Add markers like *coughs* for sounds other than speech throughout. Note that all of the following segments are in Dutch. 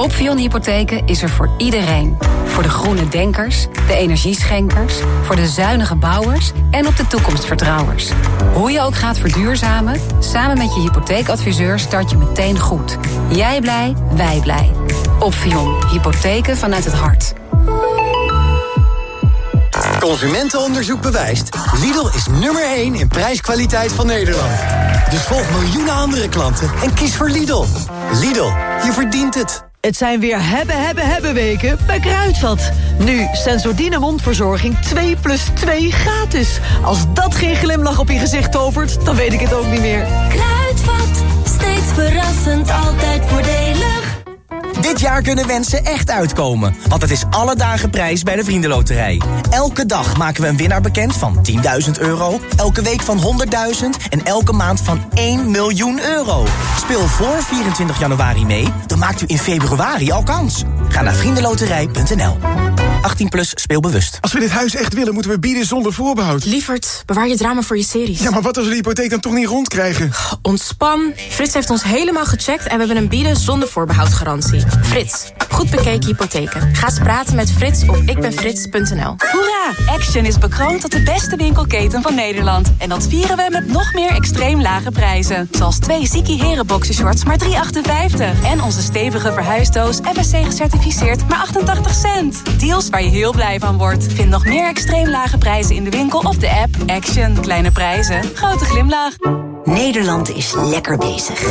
Opvion Hypotheken is er voor iedereen. Voor de groene denkers, de energieschenkers, voor de zuinige bouwers en op de toekomstvertrouwers. Hoe je ook gaat verduurzamen, samen met je hypotheekadviseur start je meteen goed. Jij blij, wij blij. Opvion Hypotheken vanuit het hart. Consumentenonderzoek bewijst. Lidl is nummer 1 in prijskwaliteit van Nederland. Dus volg miljoenen andere klanten en kies voor Lidl. Lidl, je verdient het. Het zijn weer hebben, hebben, hebben weken bij Kruidvat. Nu Sensordine mondverzorging 2 plus 2 gratis. Als dat geen glimlach op je gezicht tovert, dan weet ik het ook niet meer. Kruidvat, steeds verrassend, altijd voordelig. Dit jaar kunnen wensen echt uitkomen, want het is alle dagen prijs bij de Vriendenloterij. Elke dag maken we een winnaar bekend van 10.000 euro, elke week van 100.000 en elke maand van 1 miljoen euro. Speel voor 24 januari mee, dan maakt u in februari al kans. Ga naar vriendenloterij.nl. 18 plus speelbewust. Als we dit huis echt willen, moeten we bieden zonder voorbehoud. Lievert, bewaar je drama voor je series. Ja, maar wat als we de hypotheek dan toch niet rondkrijgen? Ontspan. Frits heeft ons helemaal gecheckt en we hebben een bieden zonder voorbehoud garantie. Frits, goed bekeken hypotheken. Ga praten met Frits op ikbenfrits.nl. Hoera! Action is bekroond tot de beste winkelketen van Nederland. En dat vieren we met nog meer extreem lage prijzen. Zoals twee Ziki Heren boxershorts maar 3,58. En onze stevige verhuisdoos FSC gecertificeerd maar 88 cent. Deals waar je heel blij van wordt. Vind nog meer extreem lage prijzen in de winkel of de app. Action. Kleine prijzen. Grote glimlach. Nederland is lekker bezig.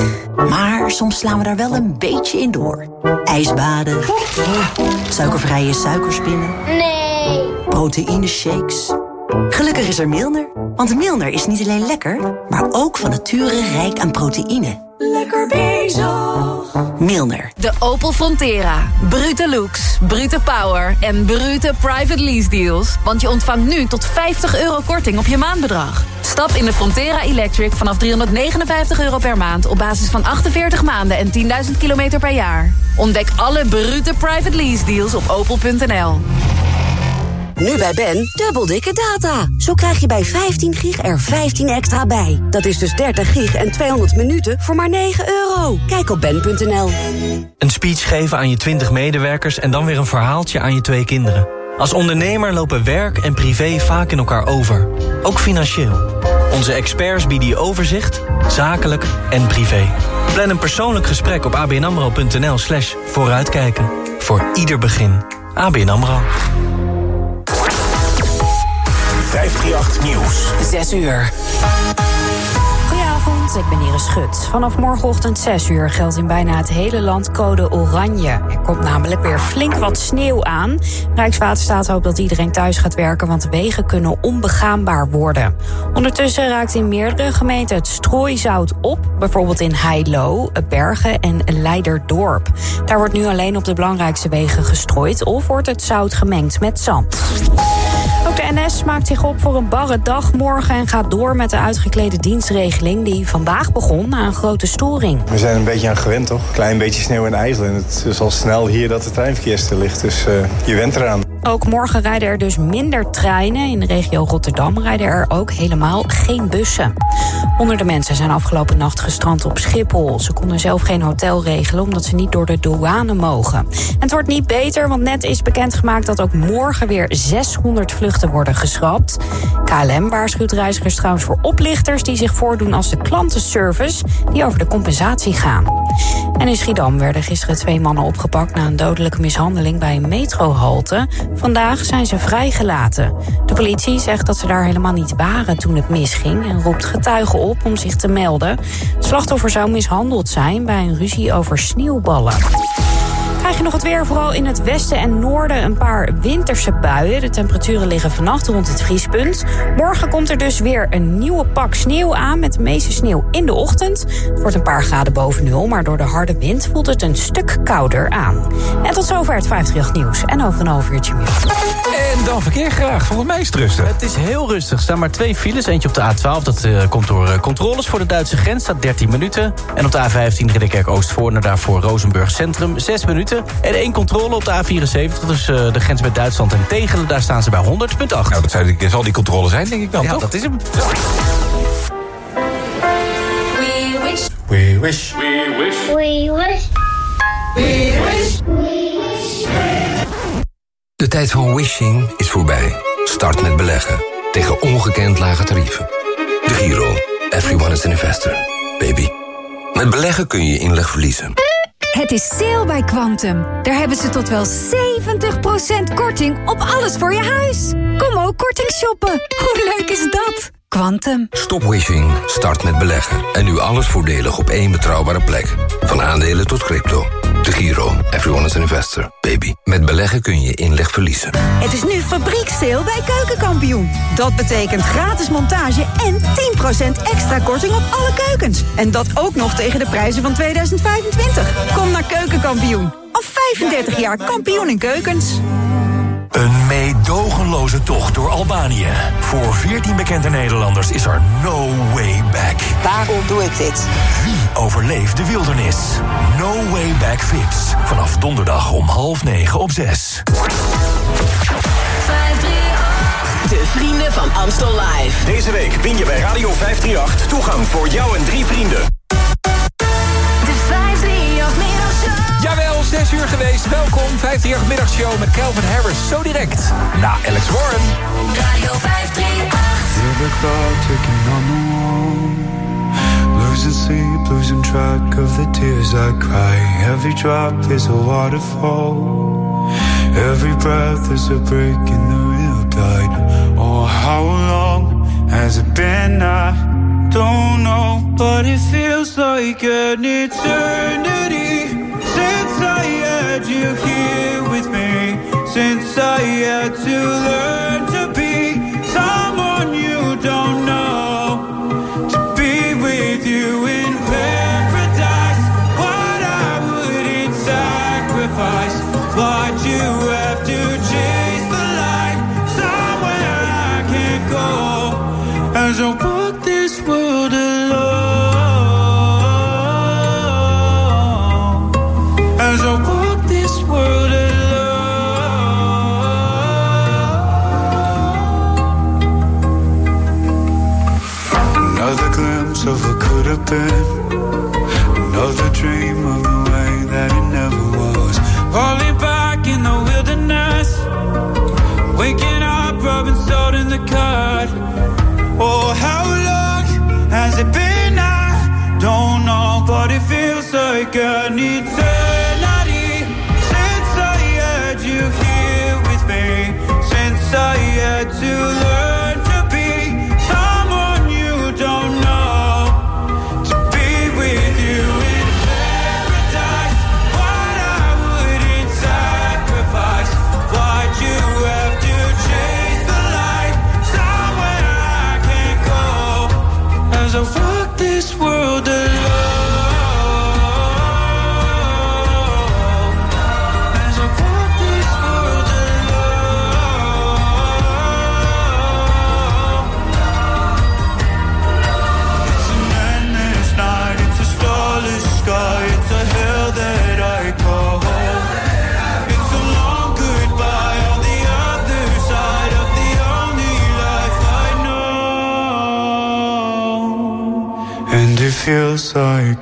Maar soms slaan we daar wel een beetje in door. Ijsbaden. Suikervrije suikerspinnen. Nee. Proteïne shakes. Gelukkig is er Milner. Want Milner is niet alleen lekker, maar ook van nature rijk aan proteïne. Lekker bezig. Milner. De Opel Frontera. Brute looks, brute power en brute private lease deals. Want je ontvangt nu tot 50 euro korting op je maandbedrag. Stap in de Frontera Electric vanaf 359 euro per maand... op basis van 48 maanden en 10.000 kilometer per jaar. Ontdek alle brute private lease deals op opel.nl. Nu bij Ben, dubbel dikke data. Zo krijg je bij 15 gig er 15 extra bij. Dat is dus 30 gig en 200 minuten voor maar 9 euro. Kijk op ben.nl. Een speech geven aan je 20 medewerkers en dan weer een verhaaltje aan je twee kinderen. Als ondernemer lopen werk en privé vaak in elkaar over. Ook financieel. Onze experts bieden je overzicht, zakelijk en privé. Plan een persoonlijk gesprek op abnamro.nl slash vooruitkijken. Voor ieder begin. ABN AMRO. 538 Nieuws. 6 uur. Ik ben Iris Schut. Vanaf morgenochtend 6 uur geldt in bijna het hele land code oranje. Er komt namelijk weer flink wat sneeuw aan. Rijkswaterstaat hoopt dat iedereen thuis gaat werken... want de wegen kunnen onbegaanbaar worden. Ondertussen raakt in meerdere gemeenten het strooizout op. Bijvoorbeeld in Heilo, Bergen en Leiderdorp. Daar wordt nu alleen op de belangrijkste wegen gestrooid... of wordt het zout gemengd met zand. Ook de NS maakt zich op voor een barre dag morgen... en gaat door met de uitgeklede dienstregeling die vandaag begon na een grote storing. We zijn een beetje aan gewend, toch? Klein beetje sneeuw en. En het is al snel hier dat het treinverkeer stil ligt. Dus uh, je went eraan. Ook morgen rijden er dus minder treinen. In de regio Rotterdam rijden er ook helemaal geen bussen. Honderden mensen zijn afgelopen nacht gestrand op Schiphol. Ze konden zelf geen hotel regelen omdat ze niet door de douane mogen. En het wordt niet beter, want net is bekendgemaakt dat ook morgen weer 600 vluchten worden geschrapt. KLM waarschuwt reizigers trouwens voor oplichters die zich voordoen als de klantenservice die over de compensatie gaan. En in Schiedam werden gisteren twee mannen opgepakt na een dodelijke mishandeling bij een metrohalte. Vandaag zijn ze vrijgelaten. De politie zegt dat ze daar helemaal niet waren toen het misging en roept getuigen op om zich te melden. Het slachtoffer zou mishandeld zijn bij een ruzie over sneeuwballen. Krijg je nog het weer, vooral in het westen en noorden een paar winterse buien. De temperaturen liggen vannacht rond het vriespunt. Morgen komt er dus weer een nieuwe pak sneeuw aan... met de meeste sneeuw in de ochtend. Het wordt een paar graden boven nul, maar door de harde wind voelt het een stuk kouder aan. En tot zover het 538 nieuws. En over een half uurtje meer. En dan verkeer graag. Volgens mij is het rustig. Het is heel rustig. Er staan maar twee files. Eentje op de A12. Dat eh, komt door eh, controles voor de Duitse grens. staat 13 minuten. En op de A15 Ridderkerk Oostvoorn. naar daarvoor Rozenburg Centrum. 6 minuten. En één controle op de A74. Dus uh, de grens met Duitsland en Tegelen. Daar staan ze bij 100,8. Nou, dat zijn, zal die controle zijn, denk ik dan, ja, toch? dat is hem. We wish. We wish. We wish. We wish. We wish. We wish. De tijd van wishing is voorbij. Start met beleggen. Tegen ongekend lage tarieven. De Giro. Everyone is an investor. Baby. Met beleggen kun je inleg verliezen. Het is sale bij Quantum. Daar hebben ze tot wel 70% korting op alles voor je huis. Kom ook korting shoppen. Hoe leuk is dat? Quantum. Stop wishing, start met beleggen. En nu alles voordelig op één betrouwbare plek. Van aandelen tot crypto. De Giro. Everyone is an investor. Baby. Met beleggen kun je inleg verliezen. Het is nu fabrieksteel bij Keukenkampioen. Dat betekent gratis montage en 10% extra korting op alle keukens. En dat ook nog tegen de prijzen van 2025. Kom naar Keukenkampioen. Al 35 jaar kampioen in keukens. Een meedogenloze tocht door Albanië. Voor 14 bekende Nederlanders is er no way back. Waarom doe ik dit? Wie overleeft de wildernis? No way back Vips. Vanaf donderdag om half negen op zes. De vrienden van Amstel Live. Deze week win je bij Radio 538 toegang voor jou en drie vrienden. Middagshow. Jawel, 6 uur geweest. Welkom, 538 Middagshow met Calvin Harris. Zo direct na Alex Warren. Radio 538. Feel the clock ticking on the wall. Losing sleep, losing track of the tears I cry. Every drop is a waterfall. Every breath is a break in the real tide. Oh, how long has it been? I don't know, but it feels like an eternity you here with me. Since I had to learn Another dream.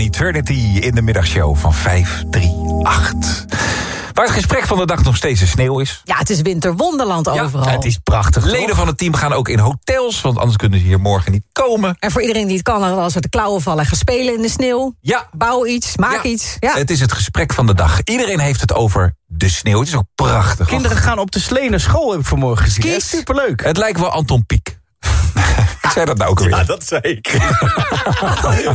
Eternity in de middagshow van 538. Waar het gesprek van de dag nog steeds de sneeuw is. Ja, het is winterwonderland overal. het is prachtig. Leden van het team gaan ook in hotels, want anders kunnen ze hier morgen niet komen. En voor iedereen die het kan, als er de klauwen vallen, gaan spelen in de sneeuw. Ja. Bouw iets, maak iets. Ja. Het is het gesprek van de dag. Iedereen heeft het over de sneeuw. Het is ook prachtig. Kinderen gaan op de slee naar school, heb ik vanmorgen gezien. Superleuk. Het lijkt wel Anton Pieck. *laughs* ik zei dat nou ook alweer. Ja, dat zei ik. *laughs*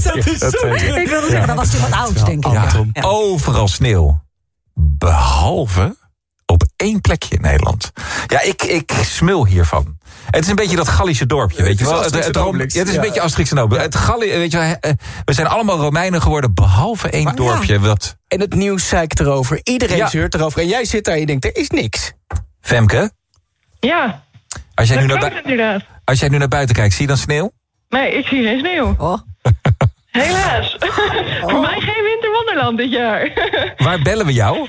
dat is Dat zo. zei ik. Ik wilde zeggen, dan was wat oud, denk ik. Ja, overal sneeuw. Behalve op één plekje in Nederland. Ja, ik, ik smul hiervan. Het is een beetje dat Gallische dorpje, weet je wel. Ja, het is een Ja. beetje Asterix en Obelix. Het Galli, weet je wel, eh, we zijn allemaal Romeinen geworden, behalve één dorpje. Wat, En het nieuws zeikt erover. Iedereen Ja. zeurt erover. En jij zit daar en je denkt, er is niks. Femke, Ja, als jij, nu dat naar, klopt bui- inderdaad. Als jij nu naar buiten kijkt, zie je dan sneeuw? Nee, ik zie geen sneeuw. Oh. *laughs* Helaas. Voor mij geen winterwonderland dit jaar. *laughs* Waar bellen we jou?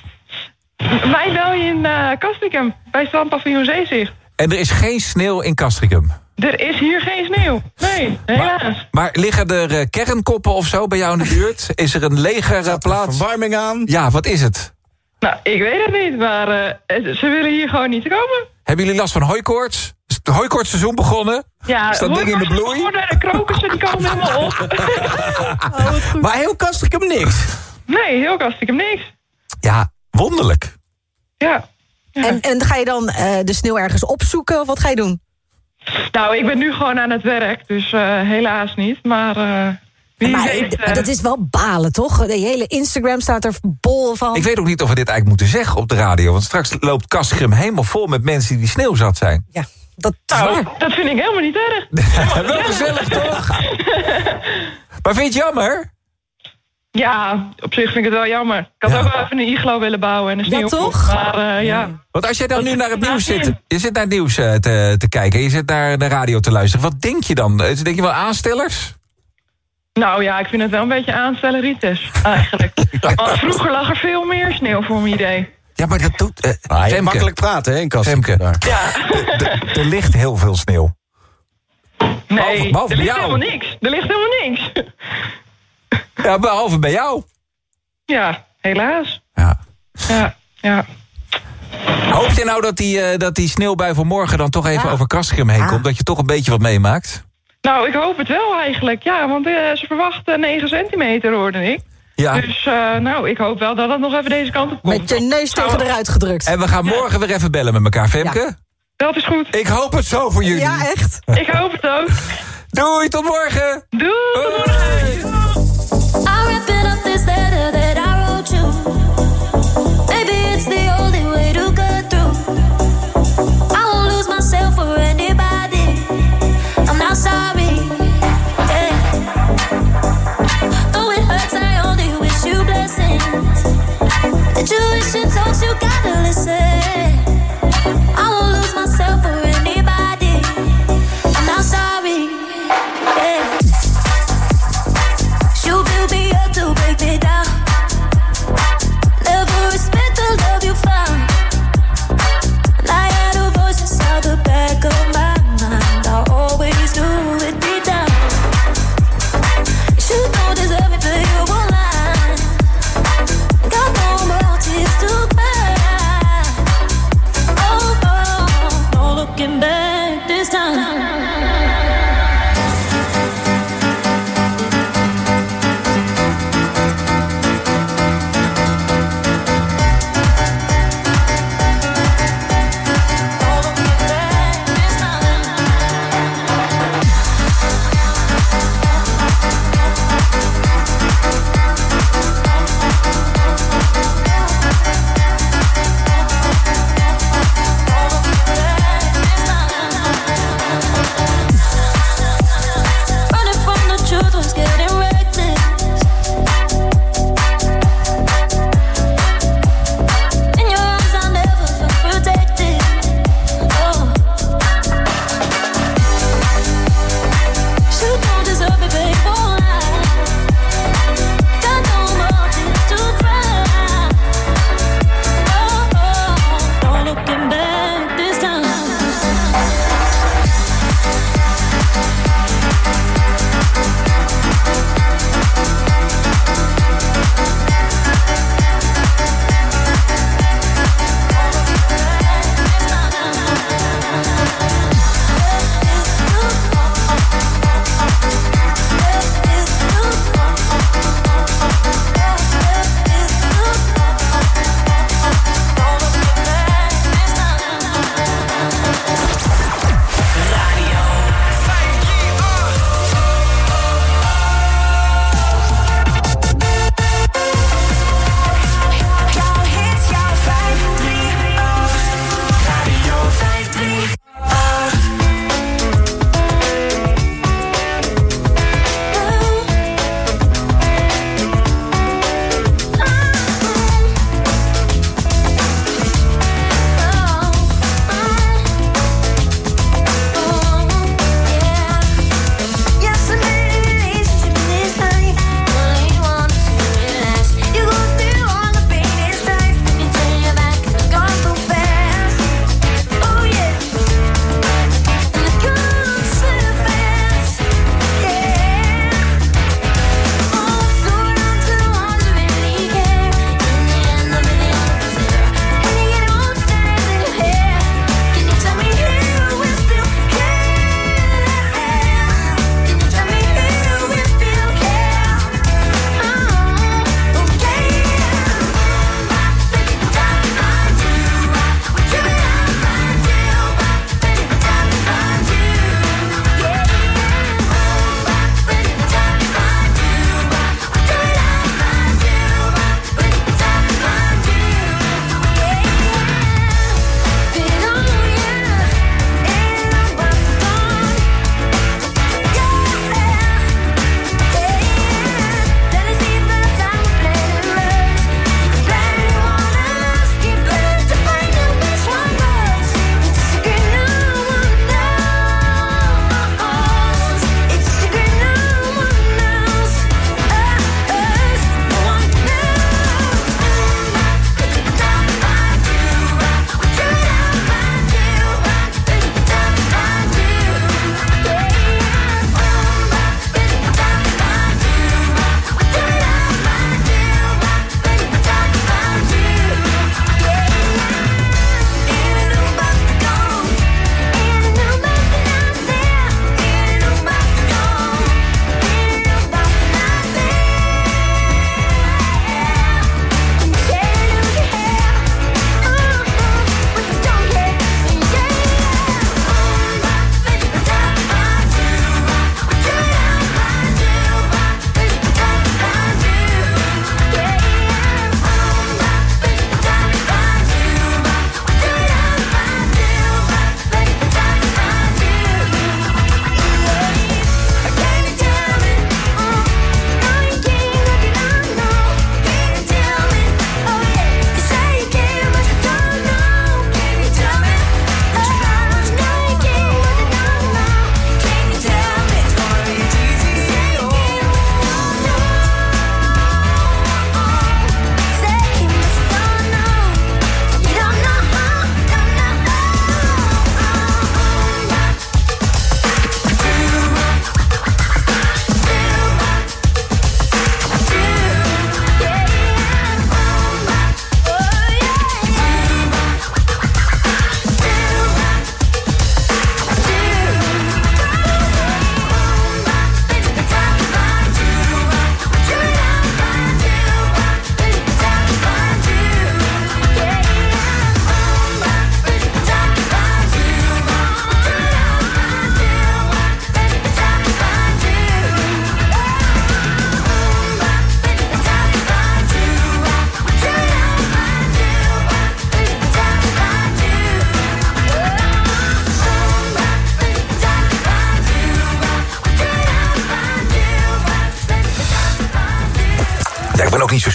Mij bel je in uh, Castricum, bij Strandpaviljoen Zeezicht. En er is geen sneeuw in Castricum. Er is hier geen sneeuw. Nee, helaas. Maar liggen er eh, kernkoppen of zo bij jou in de buurt? Is er een legerplaats? Verwarming aan? Ja, wat is het? Nou, ik weet het niet, maar eh, ze willen hier gewoon niet komen. Hebben jullie last van hooikoorts? Het hooikoortsseizoen begonnen? Ja, is dat ding in de bloei? De krokussen die komen helemaal op. Maar heel Castricum niks. Nee, heel Castricum niks. Ja, wonderlijk. Ja. En, en ga je dan eh, de sneeuw ergens opzoeken of wat ga je doen? Nou, ik ben nu gewoon aan het werk, dus eh, helaas niet. Maar eh, wie maar weet... eh, eh, dat is wel balen, toch? De hele Instagram staat er bol van. Ik weet ook niet of we dit eigenlijk moeten zeggen op de radio. Want straks loopt Castricum helemaal vol met mensen die sneeuwzat zijn. Ja, dat nou, dat vind ik helemaal niet erg. *laughs* Wel gezellig, toch? *laughs* Maar vind je het jammer? Ja, op zich vind ik het wel jammer. Ik had ook wel even een iglo willen bouwen en een Ja, sneeuwpop. toch? Maar eh, ja. Want als jij dan nu naar het nieuws zit... Je zit naar het nieuws eh, te, te kijken... je zit naar de radio te luisteren. Wat denk je dan? Denk je wel aanstellers? Nou ja, ik vind het wel een beetje aanstelleritis, eigenlijk. *laughs* Want vroeger lag er veel meer sneeuw voor mijn idee. Ja, maar dat doet... Ah, je Femke, makkelijk praten, hè, in. Femke. daar. Ja, Er ligt heel veel sneeuw. nee, behalve er bij ligt jou. helemaal niks. Er ligt helemaal niks. Ja, behalve bij jou. Ja, helaas. Ja. Ja, ja. Hoop je nou dat die, eh, dat die sneeuwbui van morgen dan toch even over Castricum heen komt? Dat je toch een beetje wat meemaakt? Nou, ik hoop het wel eigenlijk. Ja, want eh, ze verwachten 9 centimeter, hoorde ik. Ja. Dus eh, nou, ik hoop wel dat het nog even deze kant op komt. Met je neus tegen de ruit gedrukt. En we gaan morgen weer even bellen met elkaar, Femke. Dat is goed. Ik hoop het zo voor jullie. Ja, echt. Ik hoop het ook. Doei, tot morgen. Doei. I'm wrapping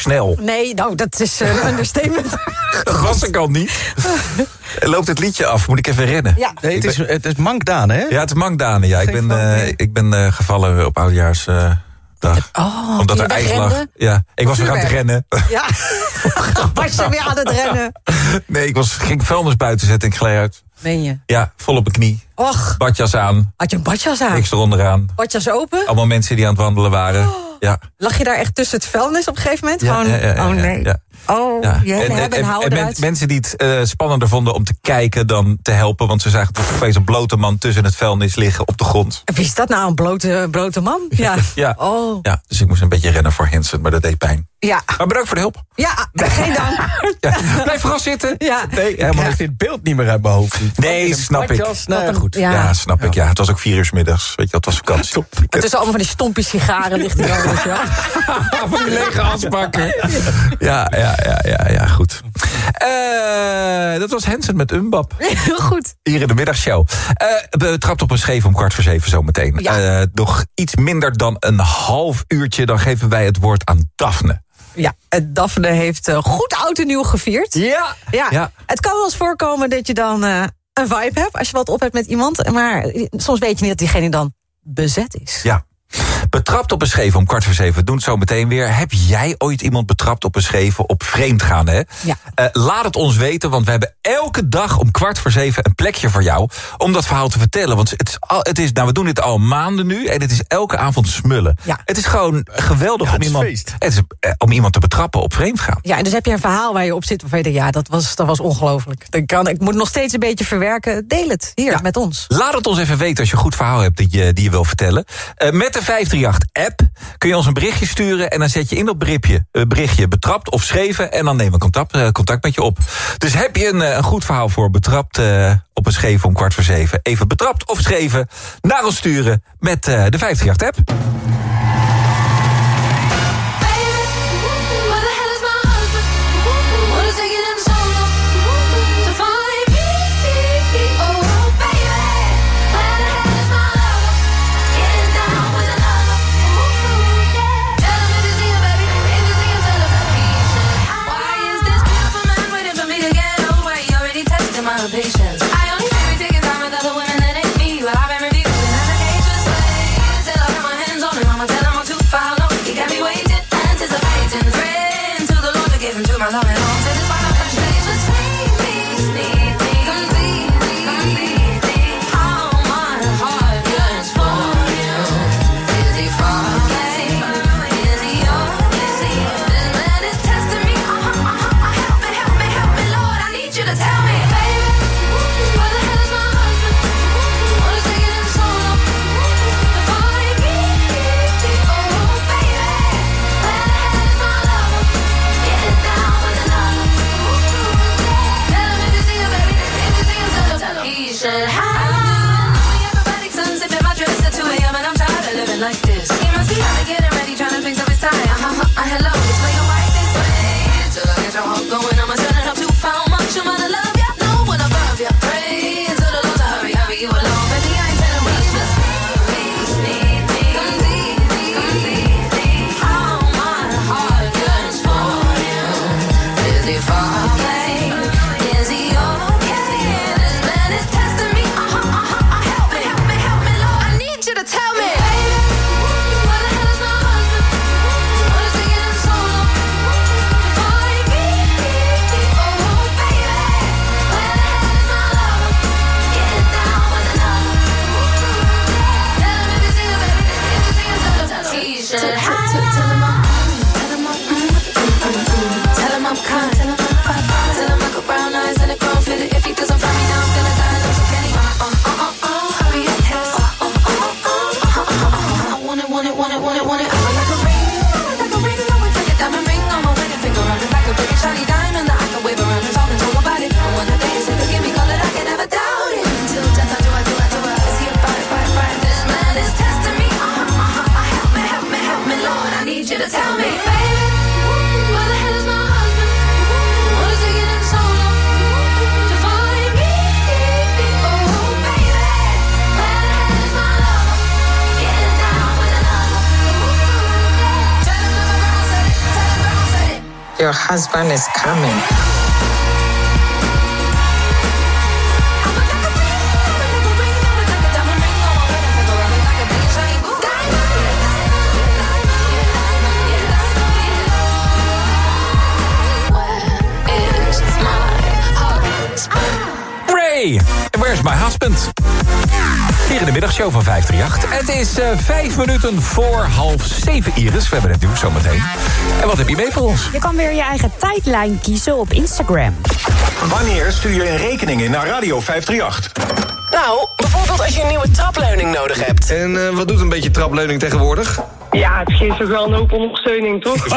snel. Nee, nou, dat is een *laughs* understatement. Dat was ik al niet. *laughs* Loopt het liedje af, moet ik even rennen? Ja. Nee, het is, het is Mankdaan, hè? Ja, het is Mankdanen. Ja, ik ben, eh, ik ben eh, gevallen op oudejaarsdag. Oh, Omdat er ijs lag. Ja, ik was weer aan het rennen. Ja. *laughs* Was je weer aan het rennen? Nee, ik was, ging vuilnis buiten zetten en ik glij uit. Meen je? Ja, vol op mijn knie. Och, Badjas aan, had je een badjas aan? niks eronderaan. Badjas open? Allemaal mensen die aan het wandelen waren. Ja. Lag je daar echt tussen het vuilnis op een gegeven moment? Ja, Gewoon, ja, ja, ja, oh nee. Ja. Oh, Ja. en men- eruit. mensen die het eh, spannender vonden om te kijken dan te helpen. Want ze zagen toch opeens een blote man tussen het vuilnis liggen op de grond. Wie is dat nou, een blote, blote man? *laughs* Ja. Ja. Oh. ja, dus ik moest een beetje rennen voor Hansen, maar dat deed pijn. Ja. Maar bedankt voor de hulp. Ja, geen dank. *laughs* Ja. Blijf vooral zitten. Ja. Nee, helemaal niet. dit beeld niet meer uit mijn hoofd. Nee, snap ik. Badjas, nou ja, goed. Ja. Ja, snap ik. Ja, het was ook vier uur 's middags. Weet je, het was vakantie. Het is allemaal van die stompjes sigaren weet je wel. *laughs* van die lege asbakken. Ja, ja, ja, ja, ja, goed. Eh, dat was Hansen met Umbab. *laughs* Heel goed. Hier in de middagshow. Eh betrapt op een scheef om kwart voor zeven zometeen. Ja. Eh, nog iets minder dan een half uurtje, dan geven wij het woord aan Daphne. Ja, Daphne heeft goed oud en nieuw gevierd. Ja. ja. Ja. Het kan wel eens voorkomen dat je dan een vibe hebt... als je wat op hebt met iemand. Maar soms weet je niet dat diegene dan bezet is. Ja. Betrapt op een scheef om kwart voor zeven. We doen het zo meteen weer. Heb jij ooit iemand betrapt op een scheef op vreemd gaan? Hè? Ja. Eh, laat het ons weten, want we hebben elke dag om kwart voor zeven een plekje voor jou. Om dat verhaal te vertellen. Want het is, al, het is nou, we doen dit al maanden nu. En het is elke avond smullen. Ja. Het is gewoon geweldig om, het is iemand, feest. het is, eh, om iemand te betrappen op vreemd gaan. Ja, en dus heb je een verhaal waar je op zit... waarvan je denkt, ja, dat was, dat was ongelooflijk. Dat kan, ik moet nog steeds een beetje verwerken. Deel het hier met ons. Laat het ons even weten als je een goed verhaal hebt die je, die je wil vertellen. Eh, met de 538-app kun je ons een berichtje sturen... en dan zet je in dat berichtje, eh, berichtje betrapt of schreven... en dan nemen we contact, eh, contact met je op. Dus heb je een, eh, een goed verhaal voor betrapt op een scheven om kwart voor zeven... even betrapt of schreven naar ons sturen met eh, de 538-app. Your husband is coming. Ray, Where's My Husband? Hier in de middagshow van 538. Het is eh, vijf minuten voor half zeven, Iris. We hebben het nieuws zometeen. En wat heb je mee voor ons? Je kan weer je eigen tijdlijn kiezen op Instagram. Wanneer stuur je een rekening in naar Radio 538? Nou, bijvoorbeeld als je een nieuwe trapleuning nodig hebt. En eh, wat doet een beetje trapleuning tegenwoordig? Ja, het geeft toch wel een hoop ondersteuning, toch? *laughs*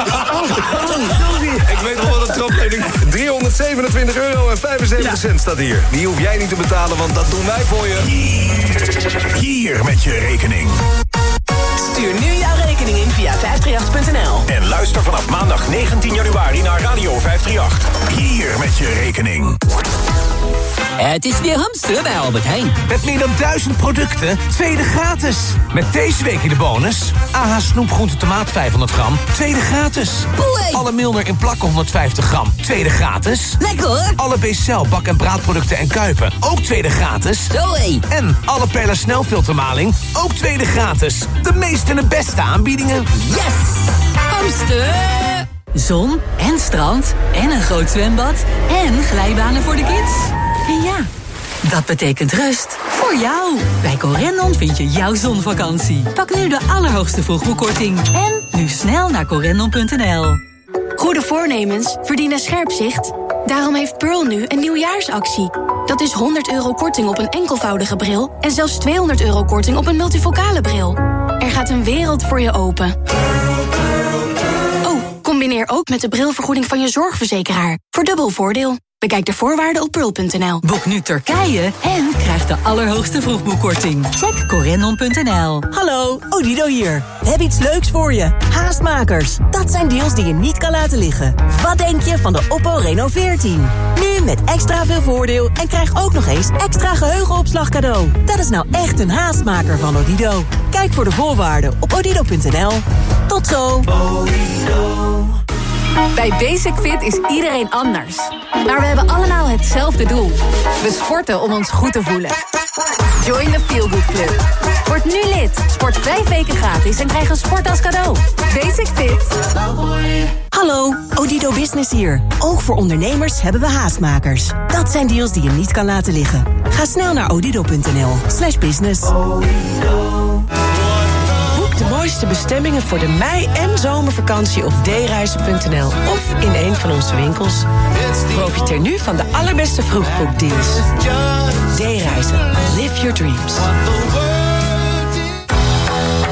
Ik weet nog wel een trapleuning. 327 euro en 75 cent staat hier. Die hoef jij niet te betalen, want dat doen wij voor je. Hier met je rekening. Stuur nu jouw rekening in via 538.nl. En luister vanaf maandag 19 januari naar Radio 538. Hier met je rekening. Het is weer hamster bij Albert Heijn. Met meer dan duizend producten, tweede gratis. Met deze week in de bonus... AH snoepgroente tomaat 500 gram, tweede gratis. Alle Milner in plakken 150 gram, tweede gratis. Lekker hoor. Alle B-cel bak- en braadproducten en kuipen, ook tweede gratis. Zoé. En alle Perla snelfiltermaling, ook tweede gratis. De meeste en de beste aanbiedingen. Yes! Hamster! Zon en strand en een groot zwembad en glijbanen voor de kids. En ja, dat betekent rust voor jou. Bij Corendon vind je jouw zonvakantie. Pak nu de allerhoogste vroegboekkorting. En nu snel naar corendon.nl. Goede voornemens verdienen scherp zicht. Daarom heeft Pearl nu een nieuwjaarsactie. Dat is 100 euro korting op een enkelvoudige bril... en zelfs 200 euro korting op een multifocale bril. Er gaat een wereld voor je open. Combineer ook met de brilvergoeding van je zorgverzekeraar. Voor dubbel voordeel. Bekijk de voorwaarden op pearl.nl. Boek nu Turkije en krijg de allerhoogste vroegboekkorting. Check corendon.nl. Hallo, Odido hier. We hebben iets leuks voor je. Haastmakers. Dat zijn deals die je niet kan laten liggen. Wat denk je van de Oppo Reno 14? Nu met extra veel voordeel en krijg ook nog eens extra geheugenopslag cadeau. Dat is nou echt een haastmaker van Odido. Kijk voor de voorwaarden op odido.nl. Tot zo. Bij Basic Fit is iedereen anders. Maar we hebben allemaal hetzelfde doel. We sporten om ons goed te voelen. Join the Feel Good Club. Word nu lid. Sport vijf weken gratis en krijg een sport als cadeau. Basic Fit. Hallo, Odido Business hier. Ook voor ondernemers hebben we haastmakers. Dat zijn deals die je niet kan laten liggen. Ga snel naar odido.nl slash business. De mooiste bestemmingen voor de mei- en zomervakantie op dereizen.nl of in een van onze winkels. Profiteer nu van de allerbeste vroegboekdeals. D-reizen. Live your dreams.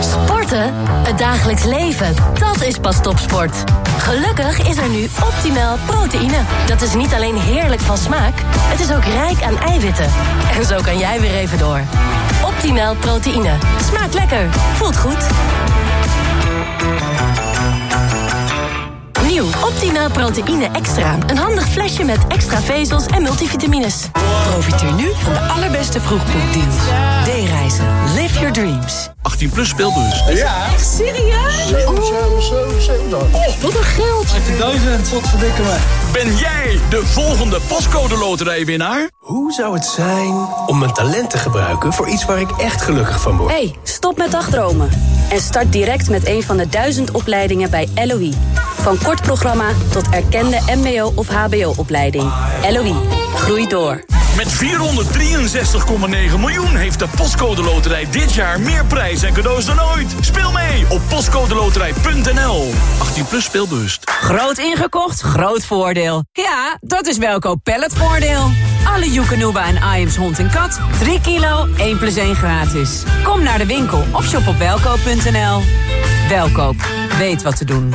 Sporten? Het dagelijks leven. Dat is pas topsport. Gelukkig is er nu optimaal proteïne. Dat is niet alleen heerlijk van smaak, het is ook rijk aan eiwitten. En zo kan jij weer even door. Optimaal proteïne. Smaakt lekker. Voelt goed. Nieuw Optimaal Proteïne Extra. Een handig flesje met extra vezels en multivitamines. Profiteer nu van de allerbeste vroegboekdeals. D-reizen. Live your dreams. 18 plus speelbus. Ja. Echt serieus? Oh, wat een geld. 18.000, wat verdikken me. Ben jij de volgende postcode loterijwinnaar? Hoe zou het zijn om mijn talent te gebruiken voor iets waar ik echt gelukkig van word? Hey, stop met dagdromen. En start direct met een van de duizend opleidingen bij LOE. Van kort programma tot erkende mbo- of hbo-opleiding. LOE, groei door. Met 463,9 miljoen heeft de Postcode Loterij dit jaar meer prijs en cadeaus dan ooit. Speel mee op postcodeloterij.nl. 18 plus speelbewust. Groot ingekocht, groot voordeel. Ja, dat is Welkoop Palletvoordeel. Alle Joekanuba en Iams hond en kat. 3 kilo, 1 plus 1 gratis. Kom naar de winkel of shop op welkoop.nl. Welkoop, weet wat te doen.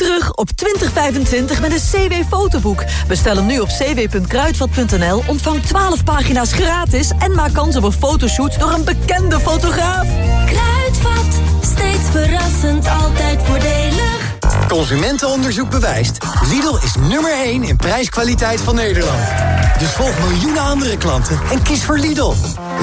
Terug op 2025 met een CW-fotoboek. Bestel hem nu op cw.kruidvat.nl, ontvang 12 pagina's gratis... en maak kans op een fotoshoot door een bekende fotograaf. Kruidvat, steeds verrassend, altijd voordelig. Consumentenonderzoek bewijst. Lidl is nummer 1 in prijskwaliteit van Nederland. Dus volg miljoenen andere klanten en kies voor Lidl.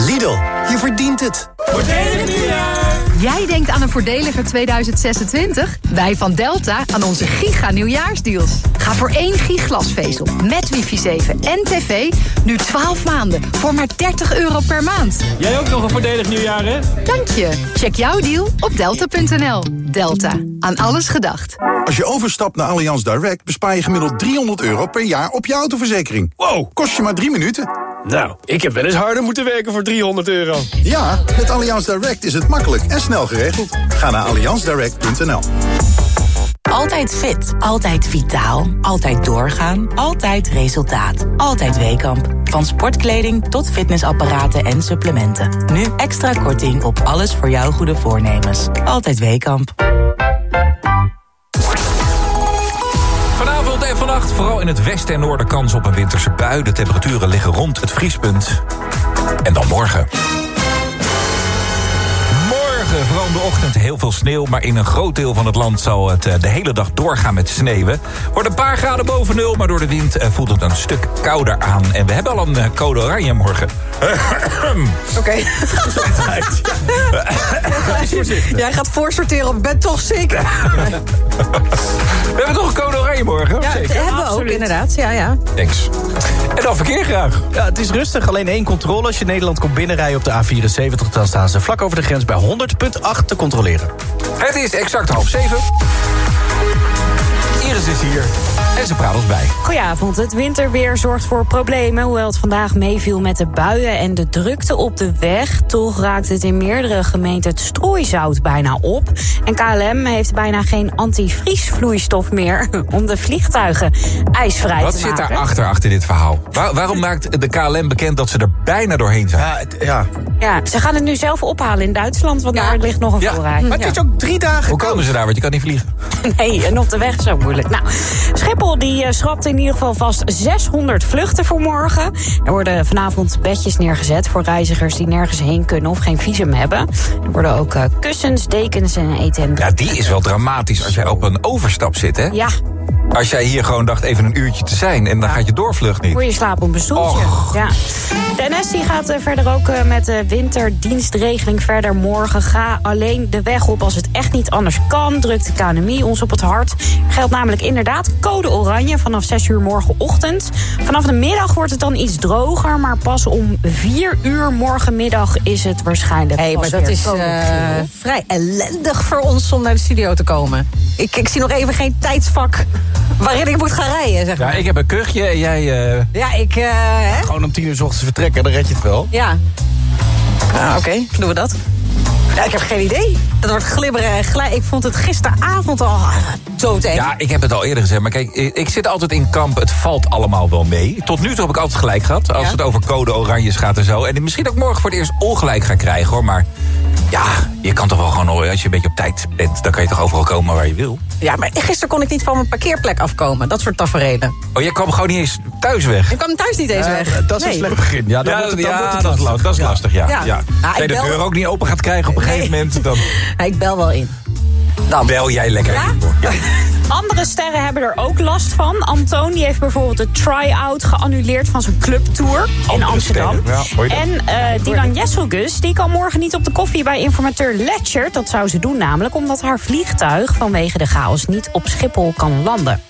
Lidl, je verdient het. Voordelig nieuwjaar! Jij denkt aan een voordeliger 2026? Wij van Delta aan onze giga nieuwjaarsdeals. Ga voor één giglasvezel met wifi 7 en tv nu 12 maanden voor maar 30 euro per maand. Jij ook nog een voordelig nieuwjaar, hè? Dank je. Check jouw deal op delta.nl. Delta. Aan alles gedacht. Als je overstapt naar Allianz Direct bespaar je gemiddeld 300 euro per jaar op je autoverzekering. Wow, kost je maar drie minuten. Nou, ik heb wel eens harder moeten werken voor 300 euro. Ja, met Allianz Direct is het makkelijk en snel geregeld. Ga naar allianzdirect.nl. Altijd fit, altijd vitaal, altijd doorgaan, altijd resultaat. Altijd Weekamp. Van sportkleding tot fitnessapparaten en supplementen. Nu extra korting op alles voor jouw goede voornemens. Altijd Weekamp. Vannacht vooral in het westen en noorden kans op een winterse bui. De temperaturen liggen rond het vriespunt. En dan morgen. Morgen, vooral in de ochtend, heel veel sneeuw... maar in een groot deel van het land zal het eh, de hele dag doorgaan met sneeuwen. Wordt een paar graden boven nul, maar door de wind eh, voelt het een stuk kouder aan. En we hebben al een eh, code oranje morgen. *coughs* Oké. Jij gaat voorsorteren, ik ben toch zeker. *laughs* We hebben toch een code oranje morgen? Ja, dat hebben we ook, inderdaad. Ja, ja. Thanks. En dan verkeer graag. Ja, het is rustig. Alleen één controle. Als je Nederland komt binnenrijden op de A74... dan staan ze vlak over de grens bij 100.8 8 te controleren. Het is exact half 7. Iris is hier. En ze praat ons bij. Goedenavond. Het winterweer zorgt voor problemen. Hoewel het vandaag meeviel met de buien en de drukte op de weg... toch raakt het in meerdere gemeenten het strooizout bijna op. En KLM heeft bijna geen antivriesvloeistof meer... *laughs* om de vliegtuigen ijsvrij te maken. Wat zit daar achter dit verhaal? Waarom maakt de KLM bekend dat ze er bijna doorheen zijn? Ja, ja. ja ze gaan het nu zelf ophalen in Duitsland... want daar ligt nog een voorraad. Maar het is ook drie dagen Hoe komen ze daar? Want je kan niet vliegen. *laughs* Nee, en op de weg zo moeilijk. Nou, Schiphol die eh, schrapt in ieder geval vast 600 vluchten voor morgen. Er worden vanavond bedjes neergezet voor reizigers die nergens heen kunnen of geen visum hebben. Er worden ook eh, kussens, dekens en eten en Ja, die is wel dramatisch als jij op een overstap zit, hè? Ja, Als jij hier gewoon dacht even een uurtje te zijn... en dan gaat je doorvlucht niet. Moet je slapen op een stoeltje. Ja. De NS die gaat eh, verder ook eh, met de winterdienstregeling verder morgen. Ga alleen de weg op als het echt niet anders kan. Drukt de KNMI ons op het hart. Geldt namelijk inderdaad code oranje vanaf 6 uur morgenochtend. Vanaf de middag wordt het dan iets droger. Maar pas om 4 uur morgenmiddag is het waarschijnlijk Hé, pas maar dat is eh, geel. vrij ellendig voor ons om naar de studio te komen. Ik, ik zie nog even geen tijdsvak waarin ik moet gaan rijden, zeg Ja, maar. ik heb een kuchje en jij... eh, Ja, ik... eh, hè? Gewoon om tien uur s ochtends vertrekken, dan red je het wel. Ja. Ah, oké. Doen we dat. Ja, ik heb geen idee. Dat wordt glibberen en glij. Ik vond het gisteravond al ah, doodeng. Ja, ik heb het al eerder gezegd. Maar kijk, ik zit altijd in kamp. Het valt allemaal wel mee. Tot nu toe heb ik altijd gelijk gehad. Als Ja? het over code oranjes gaat en zo. En misschien ook morgen voor het eerst ongelijk ga krijgen hoor. Maar ja, je kan toch wel gewoon, als je een beetje op tijd bent... dan kan je toch overal komen waar je wil. Ja, maar gisteren kon ik niet van mijn parkeerplek afkomen. Dat soort tafereelen. Oh, jij kwam gewoon niet eens thuis weg. Ik kwam thuis niet eens Ja, weg. dat is een slecht begin. Ja, dan ja, wordt het, dan ja, wordt het dat, is lastig. lastig, dat is lastig, ja. Ja. ja. Ja, Als je ik de bel- deur ook niet open gaat krijgen op een gegeven moment... dan *laughs* ik bel wel in. Dan. bel jij lekker Ja? Ja. *laughs* Andere sterren hebben er ook last van. Antoon die heeft bijvoorbeeld de try-out geannuleerd van zijn clubtour in Amsterdam. ja, en eh Dylan Jesselgus die kan morgen niet op de koffie bij informateur Letcher. Dat zou ze doen namelijk omdat haar vliegtuig vanwege de chaos niet op Schiphol kan landen.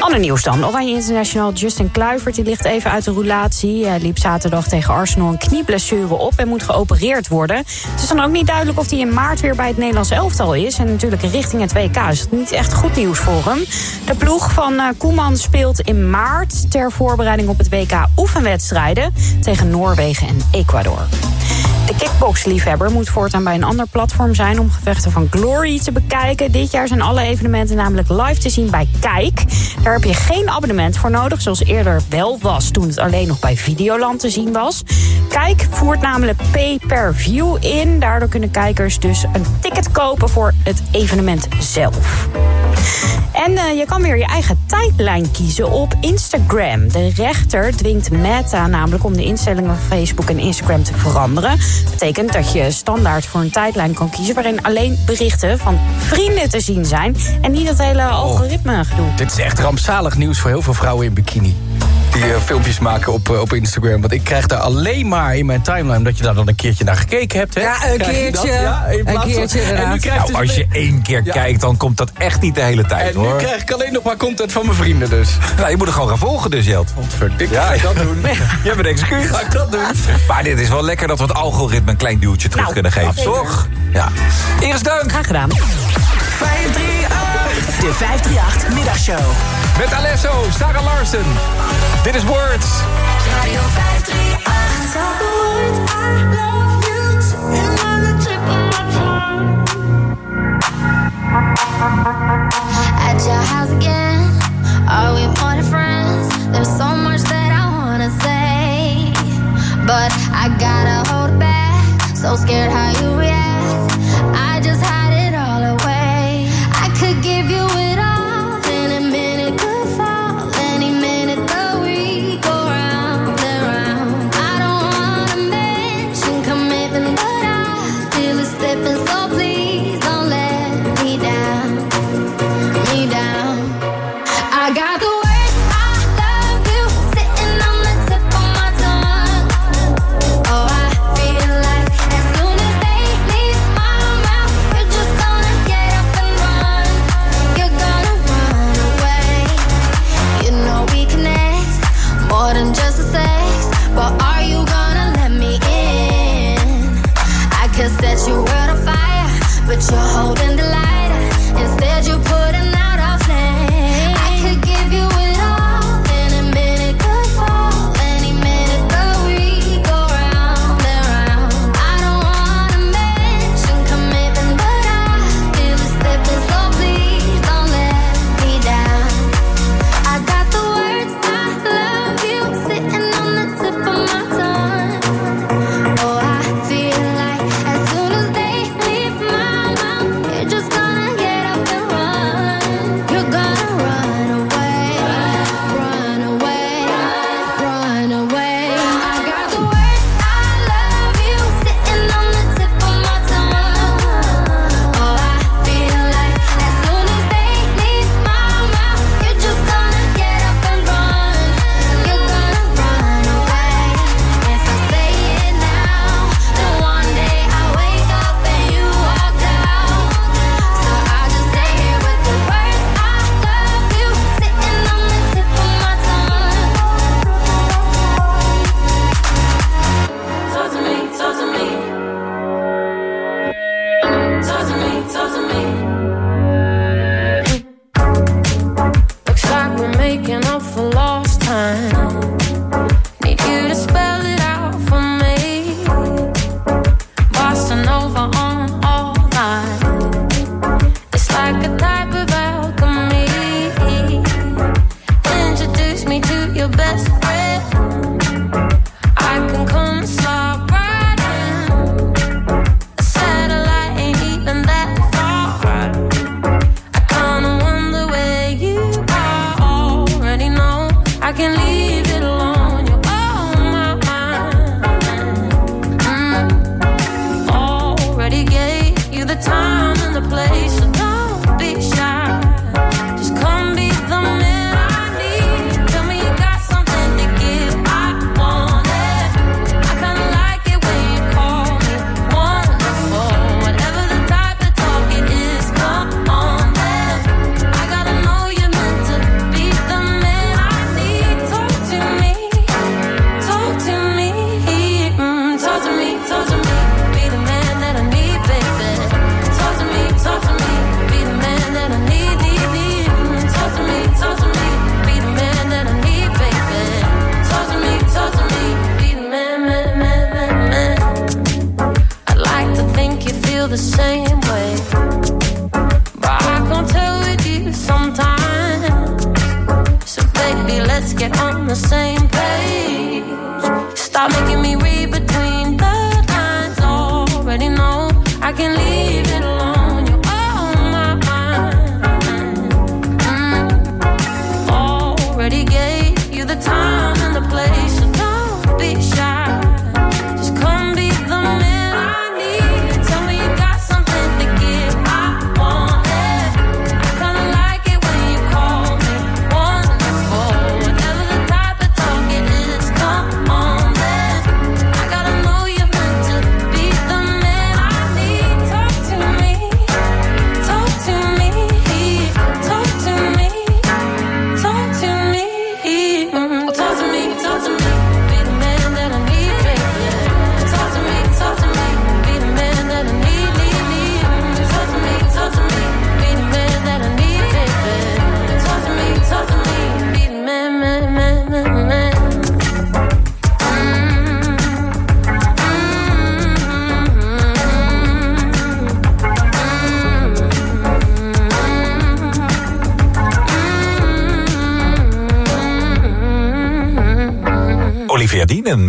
Ander nieuws dan. Oranje International Justin Kluivert die ligt even uit de roulatie. Hij liep zaterdag tegen Arsenal een knieblessure op en moet geopereerd worden. Het is dan ook niet duidelijk of hij in maart weer bij het Nederlands elftal is. En natuurlijk richting het WK is het niet echt goed nieuws voor hem. De ploeg van eh, Koeman speelt in maart ter voorbereiding op het WK oefenwedstrijden tegen Noorwegen en Ecuador. De kickboxliefhebber moet voortaan bij een ander platform zijn om gevechten van Glory te bekijken. Dit jaar zijn alle evenementen namelijk live te zien bij Kijk. Daar heb je geen abonnement voor nodig, zoals eerder wel was toen het alleen nog bij Videoland te zien was. Kijk voert namelijk pay-per-view in. Daardoor kunnen kijkers dus een ticket kopen voor het evenement zelf. En eh, je kan weer je eigen tijdlijn kiezen op Instagram. De rechter dwingt Meta namelijk om de instellingen van Facebook en Instagram te veranderen. Dat betekent dat je standaard voor een tijdlijn kan kiezen waarin alleen berichten van vrienden te zien zijn en niet dat hele oh. algoritme gedoe. Dit is echt rampzalig nieuws voor heel veel vrouwen in bikini die eh, filmpjes maken op, eh, op Instagram. Want ik krijg daar alleen maar in mijn timeline... dat je daar dan een keertje naar gekeken hebt. Hè? Ja, een keertje. Een keertje, en nou, dus als je één keer kijkt, dan komt dat echt niet de hele tijd, en hoor. nu krijg ik alleen nog maar content van mijn vrienden, dus. *laughs* Nou, je moet er gewoon gaan volgen, dus, Jelt. Ontverdikke, ja. ga ik dat doen? *laughs* Nee. hebt een excuus. Ga ik dat doen? *laughs* Maar dit is wel lekker dat we het algoritme een klein duwtje terug nou, kunnen geven, toch? Ja. Eerst dank. Graag gedaan. 538. De 538 Middagshow. Met Alesso, Sarah Larsen. Dit is Words. Radio 538. At your house again, are we more than friends? There's so much that I wanna say, but I gotta hold back. So scared how you react. already get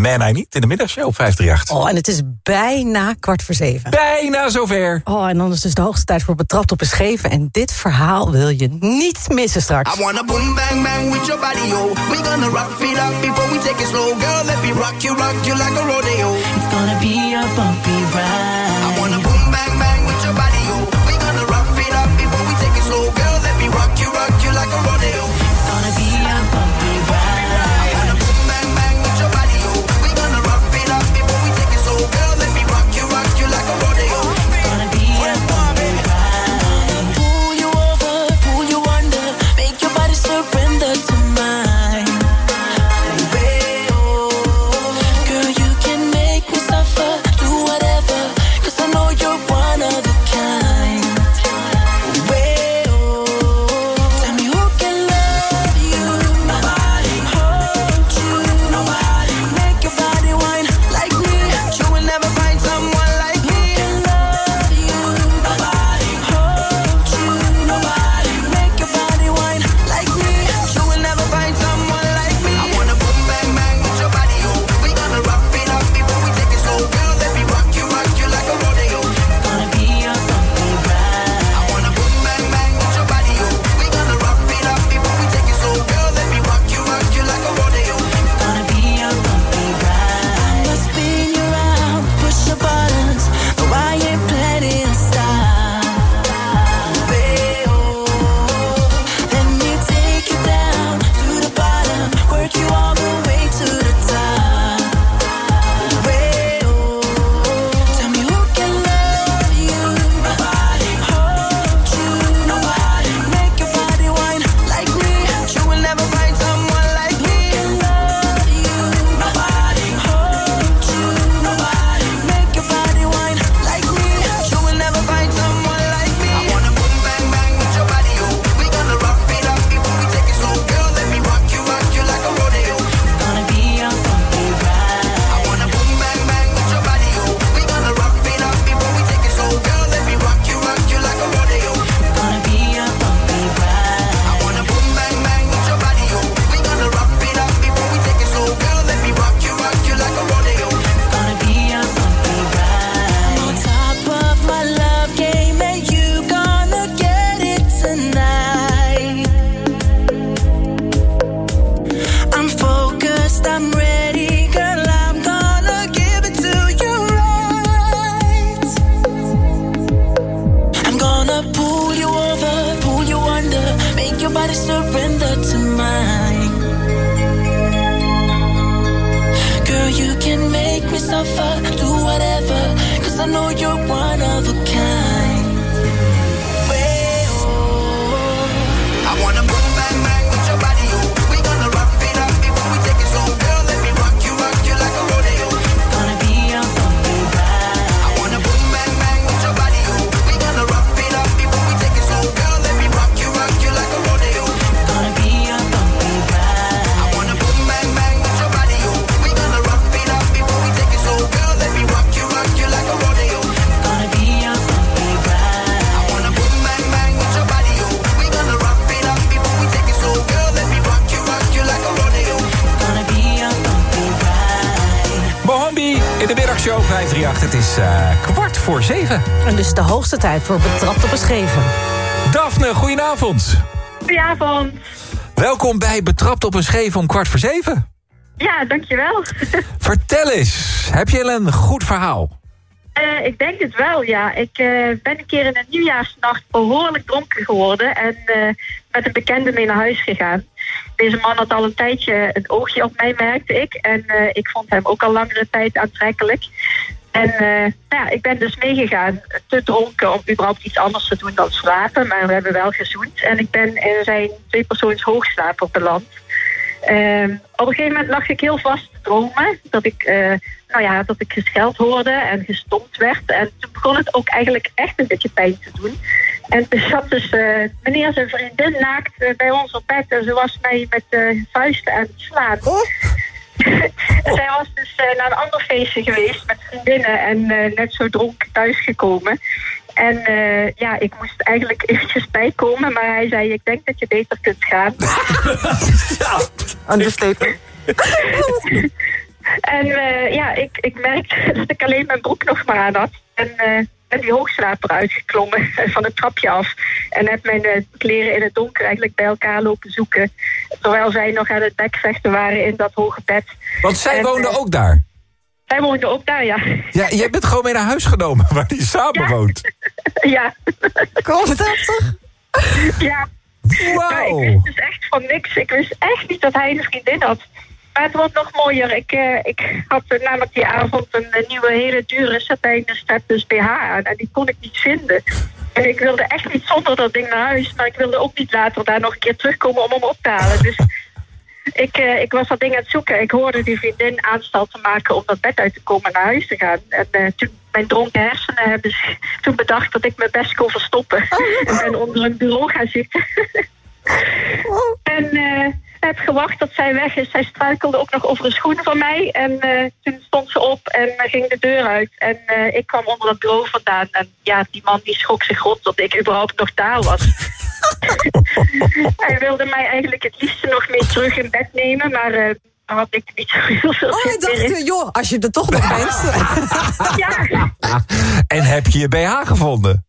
Man I Niet in de middagshow op 538. Oh, en het is bijna kwart voor zeven. Bijna zover. Oh, en dan is dus de hoogste tijd voor Betrapt op een Scheven. En dit verhaal wil je niet missen straks. I wanna boom bang bang with your body, yo. We gonna rock it up before we take it slow. Girl, let me rock you, rock you like a rodeo. It's gonna be a bumpy ride. I wanna boom bang bang with your body, yo. We gonna rock it up before we take it slow. Girl, let me rock you, rock you like a rodeo. Tijd voor Betrapt op een Scheven. Daphne, goedenavond. Goedenavond. Welkom bij Betrapt op een Scheef om kwart voor zeven. Ja, dankjewel. *laughs* Vertel eens, heb je een goed verhaal? Eh, ik denk het wel, ja. Ik eh, ben een keer in een nieuwjaarsnacht behoorlijk dronken geworden en eh, met een bekende mee naar huis gegaan. Deze man had al een tijdje een oogje op mij, merkte ik. En eh, ik vond hem ook al langere tijd aantrekkelijk. En eh, nou ja, ik ben dus meegegaan, te dronken om überhaupt iets anders te doen dan slapen. Maar we hebben wel gezoend. En ik ben in zijn tweepersoons hoogslaper beland. Ehm, op een gegeven moment lag ik heel vast te dromen. Dat ik, eh, nou ja, dat ik gescheld hoorde en gestompt werd. En toen begon het ook eigenlijk echt een beetje pijn te doen. En toen zat dus eh, meneer zijn vriendin naakt bij ons op bed. En ze was mij met vuisten aan het slaan. *laughs* Zij was dus eh, naar een ander feestje geweest met vriendinnen. En eh, net zo dronken thuisgekomen. En eh, ja, ik moest eigenlijk eventjes bijkomen. Maar hij zei, ik denk dat je beter kunt gaan. *laughs* Understatement. *laughs* En eh, ja, ik, ik merkte dat ik alleen mijn broek nog maar aan had. En eh, die hoogslaper uitgeklommen *laughs* van het trapje af. En heb mijn eh, kleren in het donker eigenlijk bij elkaar lopen zoeken. Terwijl zij nog aan het bekvechten waren in dat hoge bed. Want zij En, woonde eh, ook daar. Zij woonde ook daar, ja. Ja, jij bent gewoon mee naar huis genomen *laughs* waar die samen woont. *laughs* Ja. Kom het toch? Ja. Maar ik wist dus echt van niks. Ik wist echt niet dat hij een vriendin had. Maar het wordt nog mooier. Ik, eh, ik had namelijk die avond een, eh, nieuwe hele dure satijnen strapless BH aan. En die kon ik niet vinden. En ik wilde echt niet zonder dat ding naar huis. Maar ik wilde ook niet later daar nog een keer terugkomen om hem op te halen. Dus ik, eh, ik was dat ding aan het zoeken. Ik hoorde die vriendin aanstal te maken om dat bed uit te komen en naar huis te gaan. En toen mijn dronken hersenen hebben toen bedacht dat ik me best kon verstoppen. En ben onder een bureau gaan zitten. En eh heb gewacht tot zij weg is. Zij struikelde ook nog over een schoen van mij. En eh, toen stond ze op en eh, ging de deur uit. En eh, ik kwam onder dat bureau vandaan. En ja, die man die schrok zich rot dat ik überhaupt nog daar was. *laughs* Hij wilde mij eigenlijk het liefste nog mee terug in bed nemen. Maar daar had ik niet zo heel veel Oh, ik dacht, joh, als je er toch nog bent. *laughs* Ja, *laughs* En heb je je BH gevonden?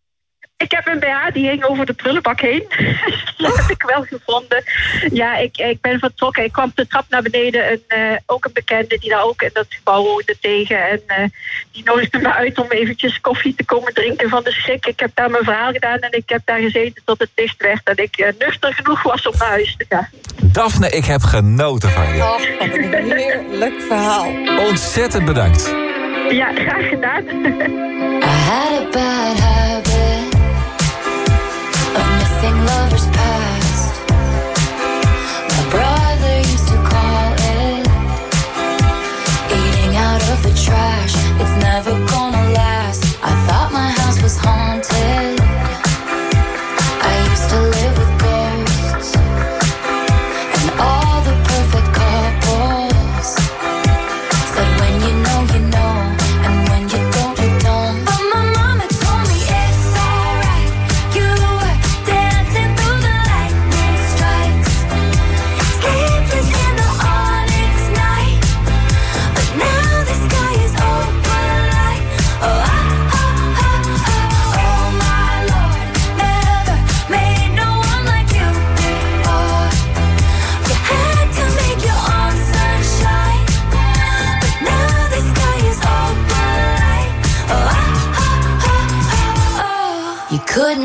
Ik heb een BH die hing over de prullenbak heen. *laughs* dat heb ik wel gevonden. Ja, ik, ik ben vertrokken. Ik kwam de trap naar beneden. En, eh, ook een bekende die daar ook in dat gebouw woonde tegen. En eh, die nodigde me uit om eventjes koffie te komen drinken van de schrik. Ik heb daar mijn verhaal gedaan en ik heb daar gezeten tot het dicht werd. En ik eh, nuchter genoeg was om naar huis te gaan. Daphne, ik heb genoten van je. Oh, wat een heerlijk verhaal. Ontzettend bedankt. Ja, graag gedaan. *laughs* I had a bad habit everything lovers pass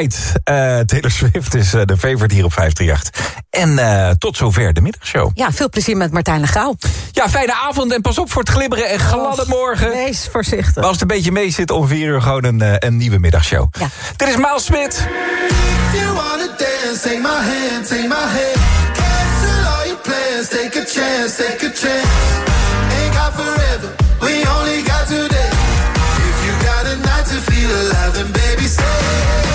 Opalite. Eh Taylor Swift is eh, de favorite hier op 538. En eh, tot zover de middagshow. Ja, veel plezier met Martijn Legauw. Ja, fijne avond en pas op voor het glibberen en gladde morgen. Wees voorzichtig. Maar als het een beetje mee zit, om 4 uur gewoon een, eh, een nieuwe middagshow. Ja. Dit is Miles Smit. If you wanna dance, take my hand, take my hand. Cancel all your plans, take a chance, take a chance. Ain't got forever, we only got today. If you got a night to feel alive, then baby stay.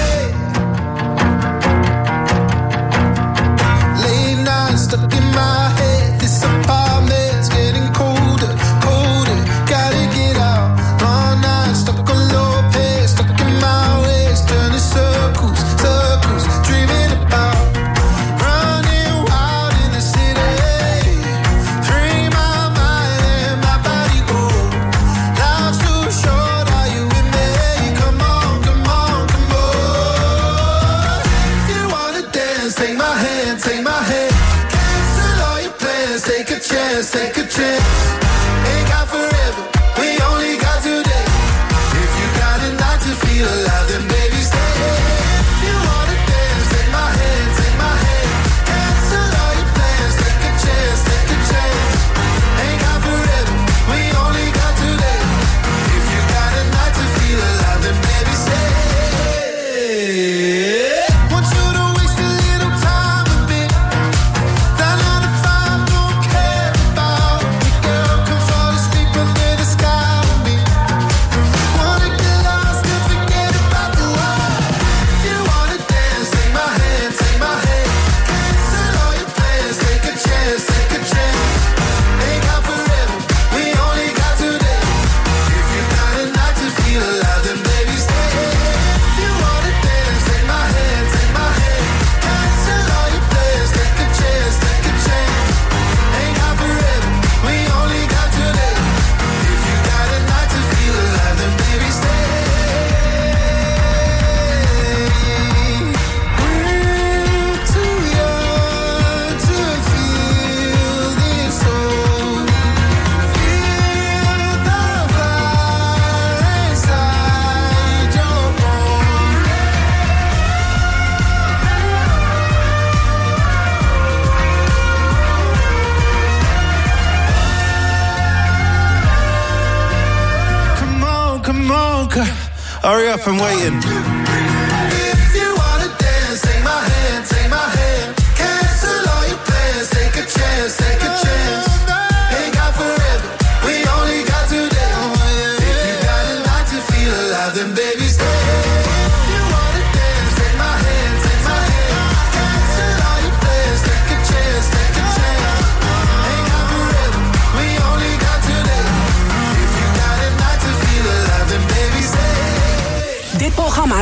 from waiting.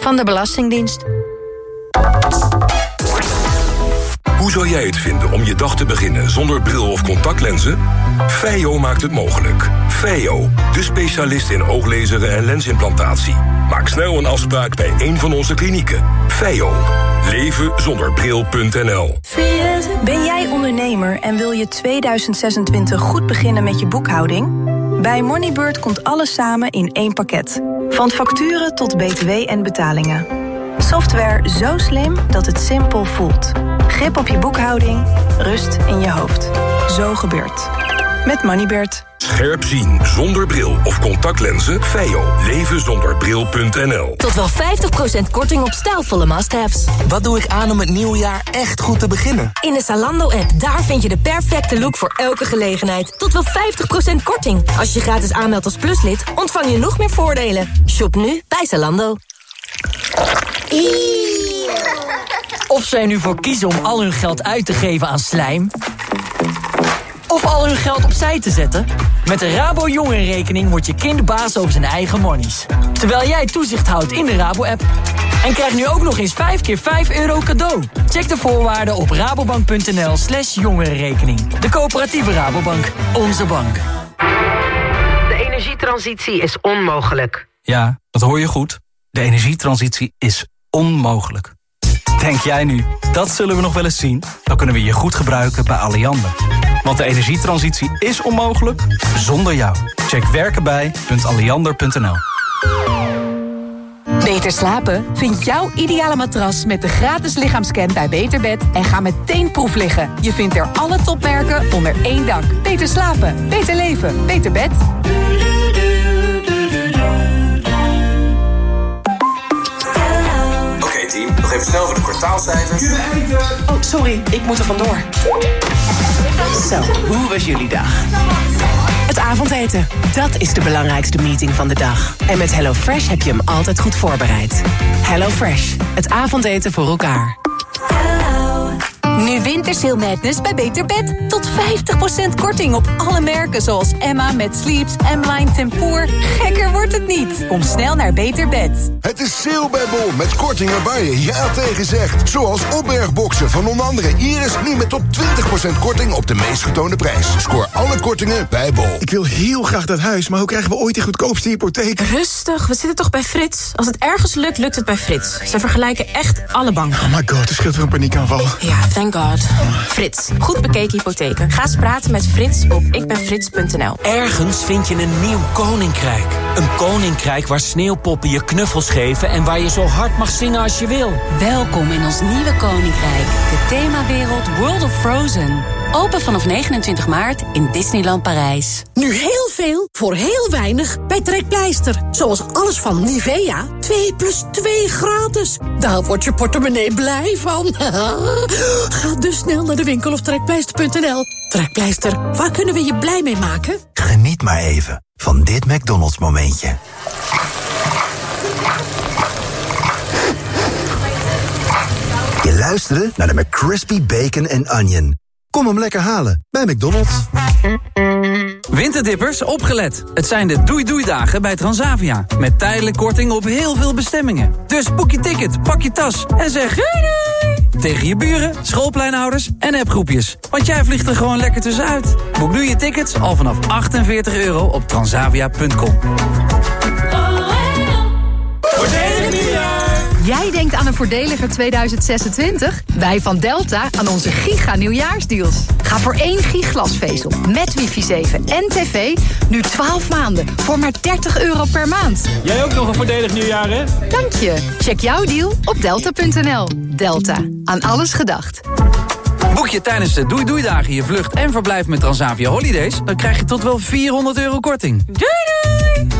van de Belastingdienst. Hoe zou jij het vinden om je dag te beginnen zonder bril of contactlenzen? Feio maakt het mogelijk. Feio, de specialist in ooglezeren en lensimplantatie. Maak snel een afspraak bij een van onze klinieken. Feio. Leven zonder bril.nl Ben jij ondernemer en wil je 2026 goed beginnen met je boekhouding? Bij Moneybird komt alles samen in één pakket. Van facturen tot btw en betalingen. Software zo slim dat het simpel voelt. Grip op je boekhouding, rust in je hoofd. Zo gebeurt. Met Moneybird. Scherp zien zonder bril of contactlenzen. Feio. Leven zonder bril.nl Tot wel 50% korting op stijlvolle must-haves. Wat doe ik aan om het nieuwe jaar echt goed te beginnen? In de Zalando-app, daar vind je de perfecte look voor elke gelegenheid. Tot wel 50% korting. Als je je gratis aanmeldt als pluslid, ontvang je nog meer voordelen. Shop nu bij Zalando. Of zij nu voor kiezen om al hun geld uit te geven aan slijm... of al hun geld opzij te zetten... met de Rabo Jongerenrekening wordt je kind baas over zijn eigen monies. Terwijl jij toezicht houdt in de Rabo-app. En krijg nu ook nog eens 5 keer 5 euro cadeau. Check de voorwaarden op rabobank.nl slash jongerenrekening. De coöperatieve Rabobank. Onze bank. De energietransitie is onmogelijk. Ja, dat hoor je goed. De energietransitie is onmogelijk. Denk jij nu, dat zullen we nog wel eens zien? Dan kunnen we je goed gebruiken bij Alliander. Want de energietransitie is onmogelijk zonder jou. Check werkenbij.alliander.nl Beter slapen? Vind jouw ideale matras met de gratis lichaamscan bij Beterbed en ga meteen proef liggen. Je vindt er alle topmerken onder één dak. Beter slapen, beter leven, beter bed. Oké team, nog even snel voor de kwartaalcijfers. Oh, sorry, ik moet er vandoor. Zo, hoe was jullie dag? Het avondeten, dat is de belangrijkste meeting van de dag. En met HelloFresh heb je hem altijd goed voorbereid. HelloFresh, het avondeten voor elkaar. Nu Wintersail Madness bij Beter Bed. Tot 50% korting op alle merken zoals Emma met Sleeps, M-Line Tempoor. Gekker wordt het niet. Kom snel naar Beter Bed. Het is sale bij Bol met kortingen waar je ja tegen zegt. Zoals opbergboxen van onder andere Iris nu met tot 20% korting op de meest getoonde prijs. Scoor alle kortingen bij Bol. Ik wil heel graag dat huis, maar hoe krijgen we ooit de goedkoopste hypotheek? Rustig, we zitten toch bij Frits? Als het ergens lukt, lukt het bij Frits. Ze vergelijken echt alle banken. Oh my god, er scheelt weer een paniekaanval. Ja, thank god. Frits, goed bekeken Ga eens praten met Frits op ikbenfrits.nl. Ergens vind je een nieuw koninkrijk. Een koninkrijk waar sneeuwpoppen je knuffels geven... en waar je zo hard mag zingen als je wil. Welkom in ons nieuwe koninkrijk. De themawereld World of Frozen. Open vanaf 29 maart in Disneyland Parijs. Nu heel veel voor heel weinig bij Trekpleister. Zoals alles van Nivea. 2 plus 2 gratis. Daar wordt je portemonnee blij van. *laughs* Ga dus snel naar de winkel of trekpleister.nl. Trekpleister, waar kunnen we je blij mee maken? Geniet maar even van dit McDonald's momentje. Je luisterde naar de McCrispy Bacon and Onion. Kom hem lekker halen bij McDonald's. Winterdippers, opgelet. Het zijn de doei-doei-dagen bij Transavia. Met tijdelijk korting op heel veel bestemmingen. Dus boek je ticket, pak je tas en zeg doei! Tegen je buren, schoolpleinhouders en appgroepjes. Want jij vliegt er gewoon lekker tussenuit. Boek nu je tickets al vanaf 48 euro op transavia.com. Jij denkt aan een voordeliger 2026? Wij van Delta aan onze giga nieuwjaarsdeals. Ga voor één giglasvezel met wifi 7 en tv nu 12 maanden voor maar 30 euro per maand. Jij ook nog een voordelig nieuwjaar, hè? Dank je. Check jouw deal op delta.nl. Delta. Aan alles gedacht. Boek je tijdens de Doei Doei Dagen je vlucht en verblijf met Transavia Holidays... dan krijg je tot wel 400 euro korting. Doei doei!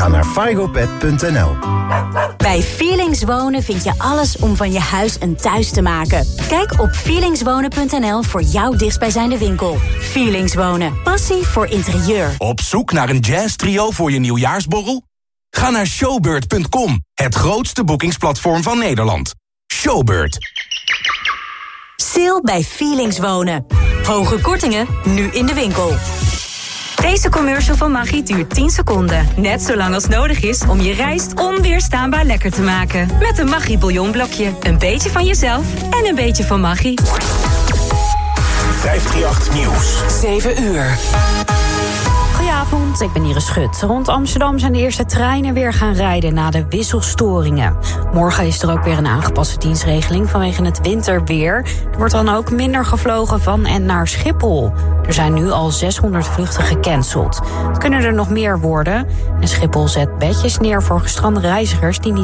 Ga naar figopet.nl. Bij Feelings Wonen vind je alles om van je huis een thuis te maken. Kijk op feelingswonen.nl voor jouw dichtstbijzijnde winkel. Feelings Wonen. Passie voor interieur. Op zoek naar een jazz trio voor je nieuwjaarsborrel? Ga naar showbird.com, het grootste boekingsplatform van Nederland. Showbird. Sale bij Feelings Wonen. Hoge kortingen, nu in de winkel. Deze commercial van Maggi duurt 10 seconden. Net zo lang als nodig is om je rijst onweerstaanbaar lekker te maken. Met een Maggi bouillonblokje. Een beetje van jezelf en een beetje van Maggi. 538 Nieuws. 7 uur. Ik ben Iris Schut. Rond Amsterdam zijn de eerste treinen weer gaan rijden na de wisselstoringen. Morgen is er ook weer een aangepaste dienstregeling vanwege het winterweer. Er wordt dan ook minder gevlogen van en naar Schiphol. Er zijn nu al 600 vluchten gecanceld. Kunnen er nog meer worden. En Schiphol zet bedjes neer voor gestrande reizigers die niet